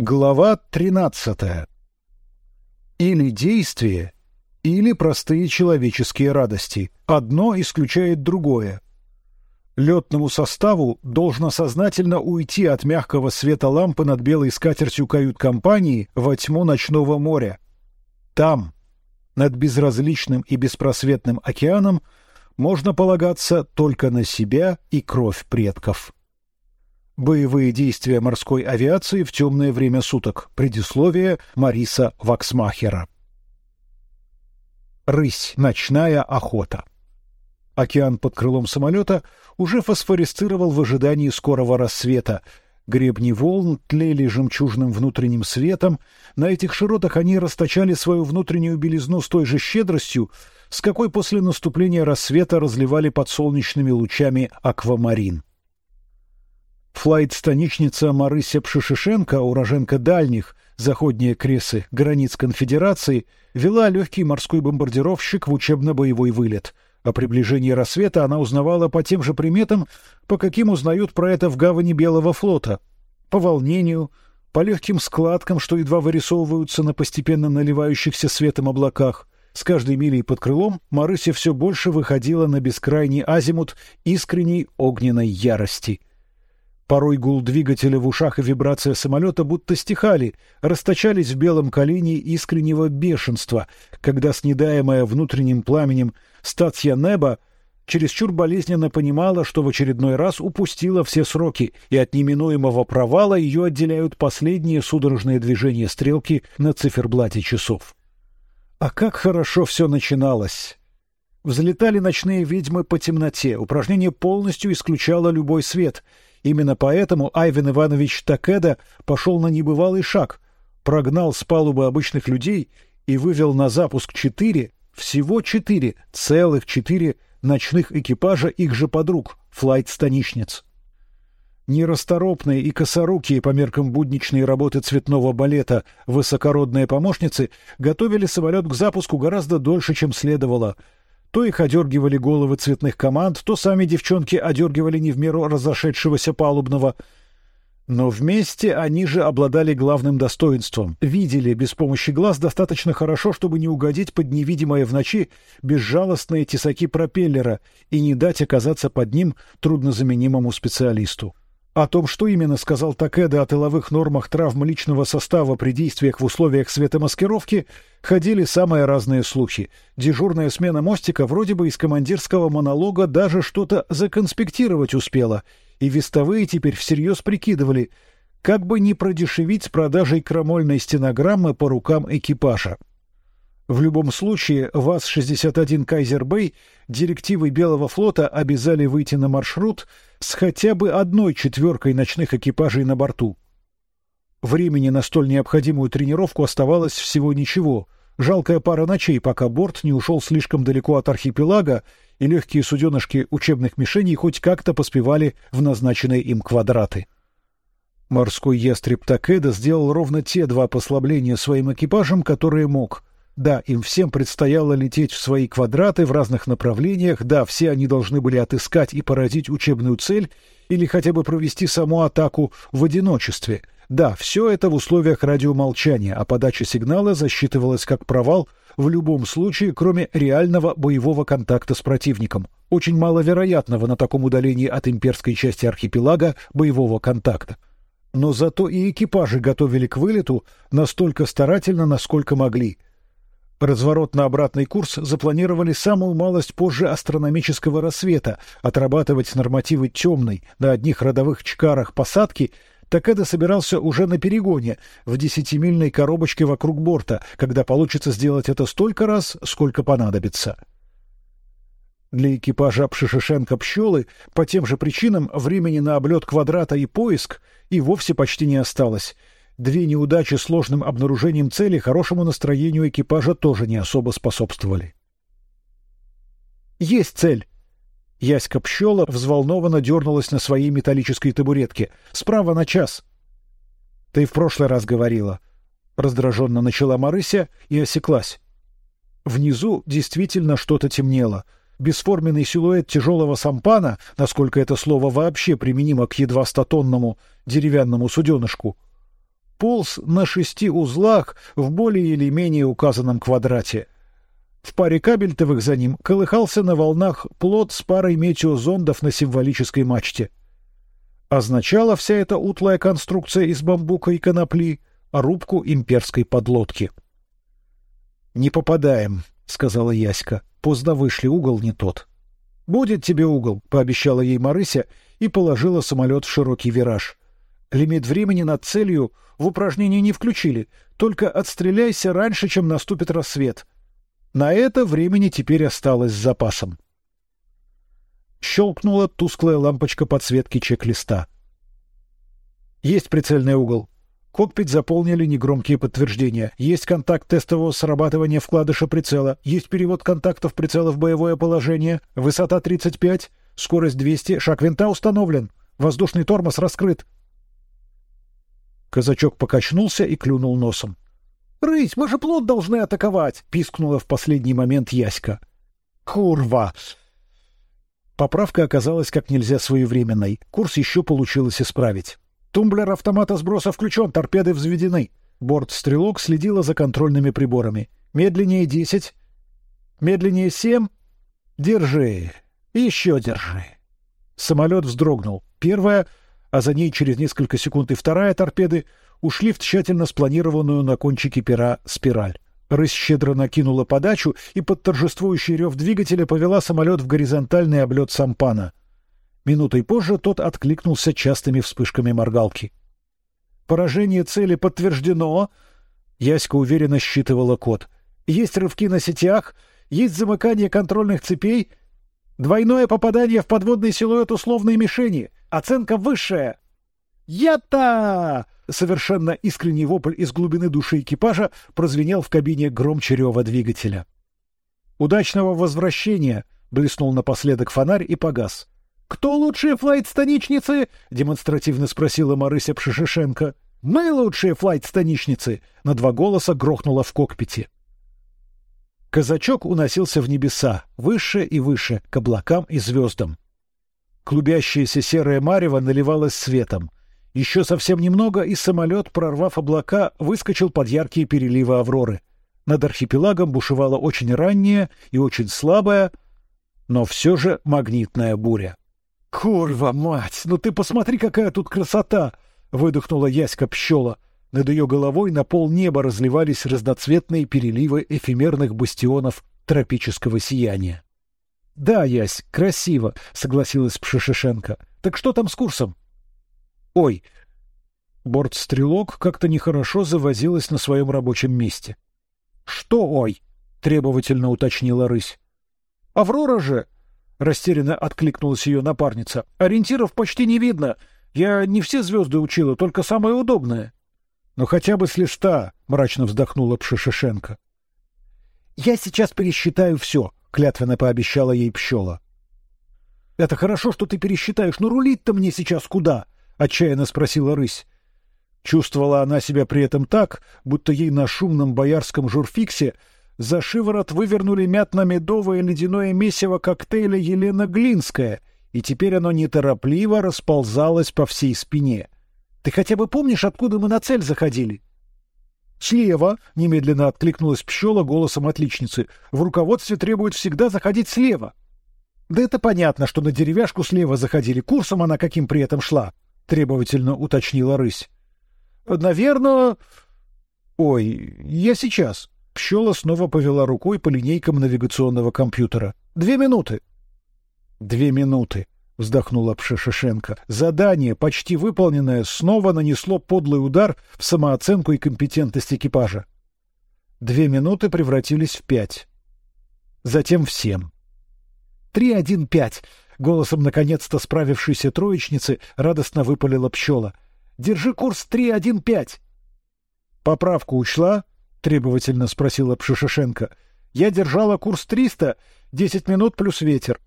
Глава 13. Или действие, или простые человеческие радости. Одно исключает другое. Летному составу должно сознательно уйти от мягкого света лампы над белой скатертью кают-компании во тьму ночного моря. Там, над безразличным и беспросветным океаном, можно полагаться только на себя и кровь предков. Боевые действия морской авиации в темное время суток. Предисловие Мариса Ваксмахера. Рысь. Ночная охота. Океан под крылом самолета уже фосфорисцировал в ожидании скорого рассвета. Гребни волн тлели жемчужным внутренним светом. На этих широтах они расточали свою внутреннюю белизну с той же щедростью, с какой после наступления рассвета разливали под солнечными лучами аквамарин. Флайт-станичница Марыся Пшишишенко, уроженка дальних, заходние кресы, границ конфедерации, вела легкий морской бомбардировщик в учебно-боевой вылет. О приближении рассвета она узнавала по тем же приметам, по каким узнают про это в гавани Белого флота. По волнению, по легким складкам, что едва вырисовываются на постепенно наливающихся светом облаках. С каждой милей под крылом Марыся все больше выходила на бескрайний азимут искренней огненной ярости — Порой гул двигателя в ушах и вибрация самолета будто стихали, расточались в белом колени искреннего бешенства, когда снедаемая внутренним пламенем статья неба чересчур болезненно понимала, что в очередной раз упустила все сроки, и от неминуемого провала ее отделяют последние судорожные движения стрелки на циферблате часов. А как хорошо все начиналось! Взлетали ночные ведьмы по темноте, упражнение полностью исключало любой свет — Именно поэтому Айвен Иванович Такеда пошел на небывалый шаг, прогнал с палубы обычных людей и вывел на запуск четыре, всего четыре, целых четыре ночных экипажа их же подруг, флайт-станичниц. Нерасторопные и косорукие по меркам будничной работы цветного балета высокородные помощницы готовили самолет к запуску гораздо дольше, чем следовало — то их одергивали головы цветных команд, то сами девчонки одергивали не в меру разошедшегося палубного. Но вместе они же обладали главным достоинством: видели без помощи глаз достаточно хорошо, чтобы не угодить под невидимое в ночи безжалостные тесаки пропеллера и не дать оказаться под ним труднозаменимому специалисту. О том, что именно сказал Такеда о тыловых нормах травм личного состава при действиях в условиях светомаскировки, ходили самые разные слухи. Дежурная смена мостика вроде бы из командирского монолога даже что-то законспектировать успела, и вестовые теперь всерьез прикидывали, как бы не продешевить с продажей крамольной стенограммы по рукам экипажа. В любом случае, ВАЗ-61 Кайзер-Бэй директивы Белого флота обязали выйти на маршрут с хотя бы одной четверкой ночных экипажей на борту. Времени на столь необходимую тренировку оставалось всего ничего. Жалкая пара ночей, пока борт не ушел слишком далеко от архипелага, и легкие суденышки учебных мишеней хоть как-то поспевали в назначенные им квадраты. Морской ястреб Такеда сделал ровно те два послабления своим экипажам, которые мог — да, им всем предстояло лететь в свои квадраты в разных направлениях, да, все они должны были отыскать и поразить учебную цель или хотя бы провести саму атаку в одиночестве. Да, все это в условиях радиомолчания, а подача сигнала засчитывалась как провал в любом случае, кроме реального боевого контакта с противником. Очень маловероятного на таком удалении от имперской части архипелага боевого контакта. Но зато и экипажи готовили к вылету настолько старательно, насколько могли — Разворот на обратный курс запланировали самую малость позже астрономического рассвета. Отрабатывать нормативы темной на одних родовых чкарах посадки Такеда собирался уже на перегоне в десятимильной коробочке вокруг борта, когда получится сделать это столько раз, сколько понадобится. Для экипажа Пшишишенко пчелы по тем же причинам времени на облет квадрата и поиск и вовсе почти не осталось. Две неудачи с сложным обнаружением цели хорошему настроению экипажа тоже не особо способствовали. Есть цель. Яська пчела взволнованно дернулась на своей металлической табуретке. Справа на час. Ты в прошлый раз говорила. Раздраженно начала Марыся и осеклась. Внизу действительно что-то темнело. Бесформенный силуэт тяжелого сампана, насколько это слово вообще применимо к едва статонному деревянному суденышку, полз на шести узлах в более или менее указанном квадрате. В паре кабельтовых за ним колыхался на волнах плот с парой метеозондов на символической мачте. Означала вся эта утлая конструкция из бамбука и конопли рубку имперской подлодки. Не попадаем, сказала Яська. Поздно вышли, угол не тот. Будет тебе угол, пообещала ей Марыся и положила самолет в широкий вираж. Лимит времени над целью в упражнении не включили, только отстреляйся раньше, чем наступит рассвет. На это времени теперь осталось с запасом. Щелкнула тусклая лампочка подсветки чек-листа. Есть прицельный угол. Кокпит заполнили негромкие подтверждения. Есть контакт тестового срабатывания вкладыша прицела. Есть перевод контактов прицела в боевое положение. Высота 35, скорость 200, шаг винта установлен. Воздушный тормоз раскрыт. Казачок покачнулся и клюнул носом. Рысь, мы же плод должны атаковать, пискнула в последний момент Яська. Курва. Поправка оказалась как нельзя своевременной. Курс еще получилось исправить. Тумблер автомата сброса включен, торпеды взведены. Борт-стрелок следила за контрольными приборами. Медленнее десять. Медленнее семь. Держи. Еще держи. Самолет вздрогнул. Первая, а за ней через несколько секунд и вторая торпеды ушли в тщательно спланированную на кончике пера спираль. Рысь щедро накинула подачу и под торжествующий рев двигателя повела самолет в горизонтальный облет сампана. Минутой позже тот откликнулся частыми вспышками моргалки. Поражение цели подтверждено. Яська уверенно считывала код. Есть рывки на сетях, есть замыкание контрольных цепей, двойное попадание в подводный силуэт условной мишени. Оценка высшая. Я-то! Совершенно искренний вопль из глубины души экипажа прозвенел в кабине громче рева двигателя. Удачного возвращения! Блеснул напоследок фонарь и погас. Кто лучшие флайт-станичницы? демонстративно спросила Марыся Пшишишенко. Мы лучшие флайт-станичницы. На два голоса грохнуло в кокпите. Казачок уносился в небеса, выше и выше, к облакам и звездам. Клубящееся серое марево наливалось светом. Еще совсем немного, и самолет, прорвав облака, выскочил под яркие переливы авроры. Над архипелагом бушевала очень ранняя и очень слабая, но все же магнитная буря. Курва мать, ну ты посмотри, какая тут красота! выдохнула Яська пчела. Над ее головой на пол неба разливались разноцветные переливы эфемерных бастионов тропического сияния. Да, Ясь, красиво, согласилась Пшишишенко. Так что там с курсом? Ой, бортстрелок как-то нехорошо завозилась на своем рабочем месте. Что, ой? требовательно уточнила рысь. Аврора же Растерянно откликнулась ее напарница. Ориентиров почти не видно. Я не все звезды учила, только самые удобные. Но хотя бы с листа, мрачно вздохнула Пшишишенко. Я сейчас пересчитаю все, клятвенно пообещала ей пчела. Это хорошо, что ты пересчитаешь, но рулить-то мне сейчас куда? отчаянно спросила рысь. Чувствовала она себя при этом так, будто ей на шумном боярском журфиксе за шиворот вывернули мятно-медовое ледяное месиво коктейля Елена Глинская, и теперь оно неторопливо расползалось по всей спине. Ты хотя бы помнишь, откуда мы на цель заходили? Слева, немедленно откликнулась пчела голосом отличницы. В руководстве требуют всегда заходить слева. Да это понятно, что на деревяшку слева заходили. Курсом она каким при этом шла? Требовательно уточнила рысь. Наверное. Ой, я сейчас. Пчела снова повела рукой по линейкам навигационного компьютера. Две минуты. Две минуты. Вздохнула Пшешешенко. Задание, почти выполненное, снова нанесло подлый удар в самооценку и компетентность экипажа. Две минуты превратились в пять. Затем в семь. Три один пять. Голосом наконец-то справившейся троечницы радостно выпалила пчела. Держи курс три один пять. Поправку учла, требовательно спросила Пшишишенко. Я держала курс триста, десять минут плюс ветер.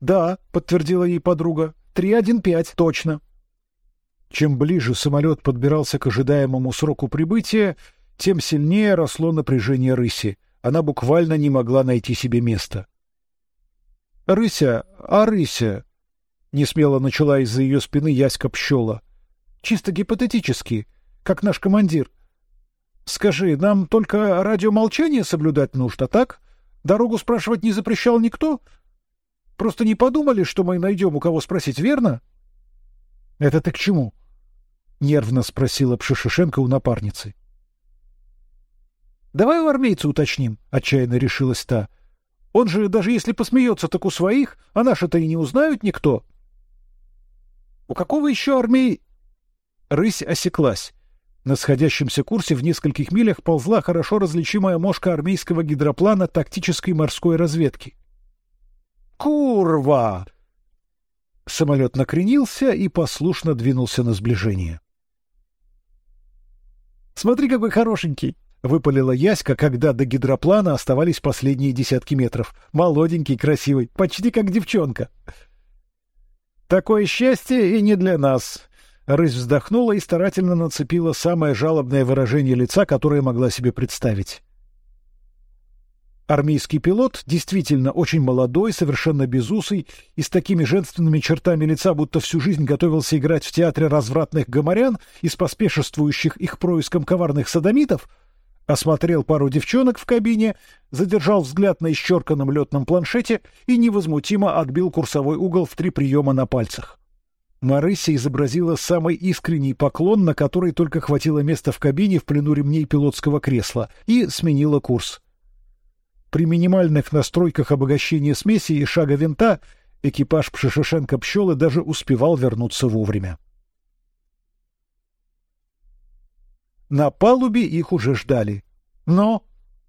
Да, подтвердила ей подруга. Три один пять, точно. Чем ближе самолет подбирался к ожидаемому сроку прибытия, тем сильнее росло напряжение рыси. Она буквально не могла найти себе места. Рыся, а рыся? Не смело начала из-за ее спины Яська пчела. Чисто гипотетически, как наш командир. Скажи, нам только радиомолчание соблюдать нужно, так? Дорогу спрашивать не запрещал никто? Просто не подумали, что мы найдем у кого спросить, верно? Это ты к чему? Нервно спросила Пшишишенко у напарницы. Давай у армейца уточним, отчаянно решилась та. Он же даже если посмеется, так у своих, а наши-то и не узнают никто. У какого еще армии? Рысь осеклась. На сходящемся курсе в нескольких милях ползла хорошо различимая мошка армейского гидроплана тактической морской разведки. Курва! Самолет накренился и послушно двинулся на сближение. Смотри, какой хорошенький! Выпалила Яська, когда до гидроплана оставались последние десятки метров. Молоденький, красивый, почти как девчонка. Такое счастье и не для нас. Рысь вздохнула и старательно нацепила самое жалобное выражение лица, которое могла себе представить. Армейский пилот, действительно очень молодой, совершенно безусый и с такими женственными чертами лица, будто всю жизнь готовился играть в театре развратных гоморян и споспешествующих их происком коварных садомитов, осмотрел пару девчонок в кабине, задержал взгляд на исчерканном летном планшете и невозмутимо отбил курсовой угол в три приема на пальцах. Марыся изобразила самый искренний поклон, на который только хватило места в кабине в плену ремней пилотского кресла, и сменила курс. При минимальных настройках обогащения смеси и шага винта экипаж Пшишишенко пчелы даже успевал вернуться вовремя. На палубе их уже ждали. Но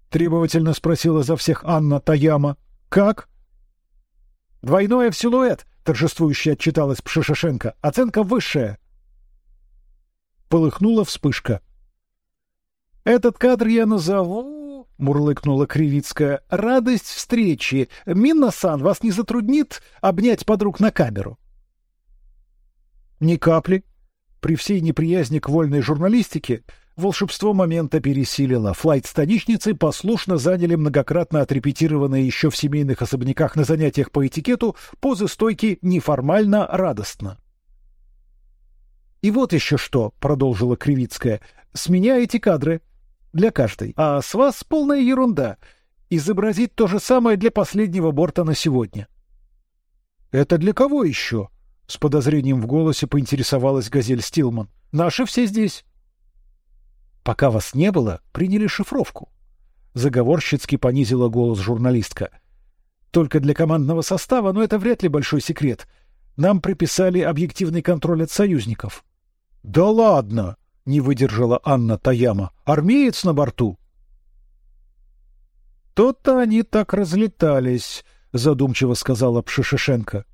требовательно спросила за всех Анна Таяма. Как? Двойное в силуэт, торжествующе отчиталась Пшишишенко. Оценка высшая. Полыхнула вспышка. Этот кадр я назову, мурлыкнула Кривицкая. Радость встречи. Минна-сан, вас не затруднит обнять подруг на камеру? Ни капли. При всей неприязни к вольной журналистике волшебство момента пересилило. Флайт-станичницы послушно заняли многократно отрепетированные еще в семейных особняках на занятиях по этикету позы стойки неформально радостно. И вот еще что, продолжила Кривицкая, с меня эти кадры для каждой, а с вас полная ерунда. Изобразить то же самое для последнего борта на сегодня. Это для кого еще? С подозрением в голосе поинтересовалась Газель Стилман. Наши все здесь. Пока вас не было, приняли шифровку. Заговорщицки понизила голос журналистка. Только для командного состава, но это вряд ли большой секрет. Нам приписали объективный контроль от союзников. Да ладно, не выдержала Анна Таяма. Армеец на борту. То-то они так разлетались, задумчиво сказала Пшишишенко.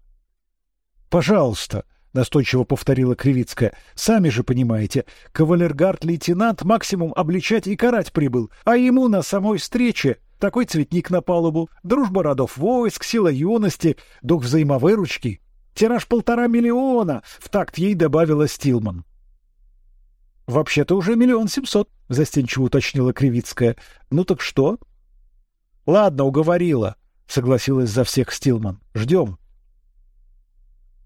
Пожалуйста, настойчиво повторила Кривицкая. Сами же понимаете, кавалергард-лейтенант максимум обличать и карать прибыл, а ему на самой встрече такой цветник на палубу, дружба родов войск, сила юности, дух взаимовыручки. Тираж полтора миллиона, в такт ей добавила Стилман. Вообще-то уже миллион семьсот, застенчиво уточнила Кривицкая. Ну так что? Ладно, уговорила, согласилась за всех Стилман. Ждем.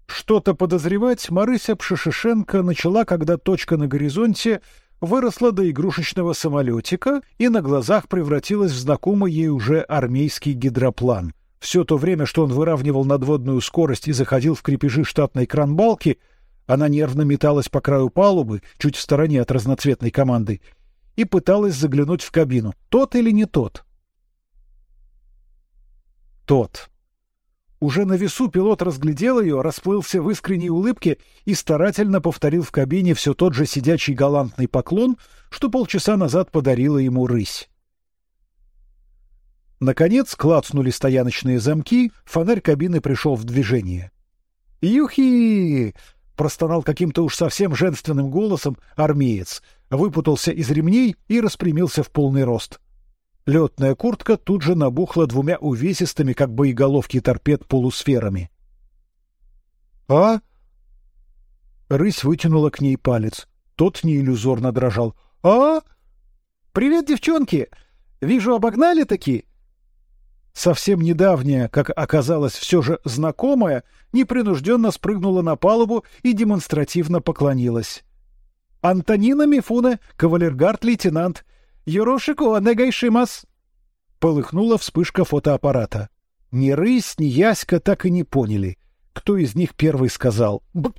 Что-то подозревать Марыся Пшишишенко начала, когда точка на горизонте выросла до игрушечного самолетика и на глазах превратилась в знакомый ей уже армейский гидроплан. Все то время, что он выравнивал надводную скорость и заходил в крепежи штатной кранбалки, она нервно металась по краю палубы, чуть в стороне от разноцветной команды, и пыталась заглянуть в кабину. Тот или не тот? Тот. Уже на весу пилот разглядел ее, расплылся в искренней улыбке и старательно повторил в кабине все тот же сидячий галантный поклон, что полчаса назад подарила ему рысь. Наконец клацнули стояночные замки, фонарь кабины пришел в движение. «Юхи!» — простонал каким-то уж совсем женственным голосом армеец, выпутался из ремней и распрямился в полный рост. Летная куртка тут же набухла двумя увесистыми, как боеголовки торпед, полусферами. А? Рысь вытянула к ней палец. Тот неиллюзорно дрожал. А? Привет, девчонки. Вижу, обогнали таки. Совсем недавняя, как оказалось, все же знакомая, непринужденно спрыгнула на палубу и демонстративно поклонилась. Антонина Мифуне, кавалергард-лейтенант. Юрошику анегайшимас. Полыхнула вспышка фотоаппарата. Ни рысь, ни Яська так и не поняли, кто из них первый сказал «Б